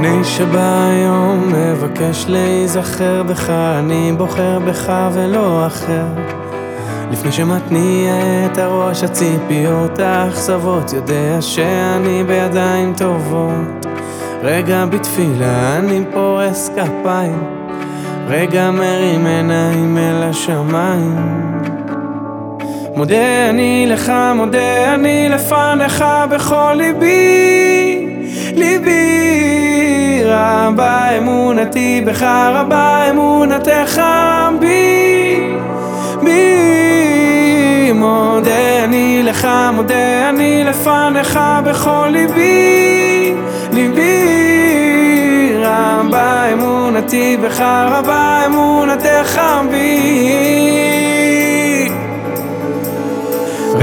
לפני שבא היום מבקש להיזכר בך, אני בוחר בך ולא אחר. לפני שמתניע את הראש הציפיות האכזבות, יודע שאני בידיים טובות. רגע בתפילה אני פורס כפיים, רגע מרים עיניים אל השמיים. מודה אני לך, מודה אני לפניך בכל ליבי, ליבי רבה אמונתי בך, רבה אמונתך בי, בי מודה אני לך, מודה אני לפניך בכל ליבי, ליבי. רבה אמונתי בך, רבה אמונתך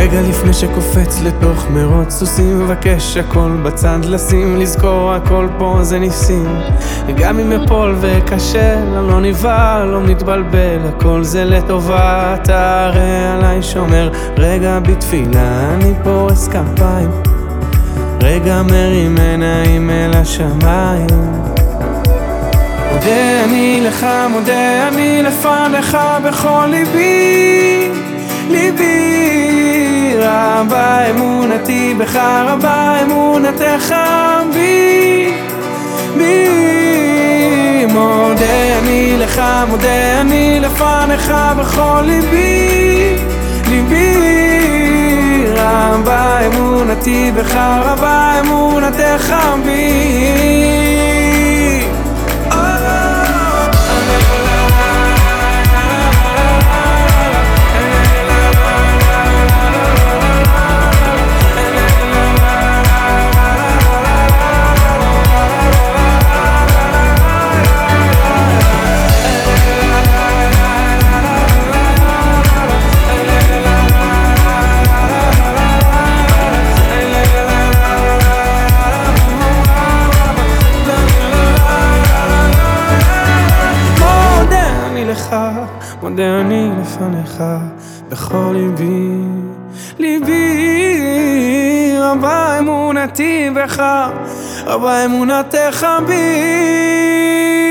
רגע לפני שקופץ לתוך מרוץ סוסים מבקש הכל בצד לשים לזכור הכל פה זה ניסים. גם אם אפול ואכשל אני לא נבהל לא מתבלבל הכל זה לטובה אתה הרי עליי שומר. רגע בתפילה אני פורס כפיים. רגע מרים עיניים אל השמיים. מודה אני לך מודה אני לפניך בכל ליבי אמונתי בך רבה אמונתך בי בי מודה אני לך מודה אני לפניך בכל ליבי ליבי. רבה אמונתי בך רבה אמונתך בי מודה אני לפניך בכל ליבי, ליבי רבה אמונתי בך, רבה אמונתך בי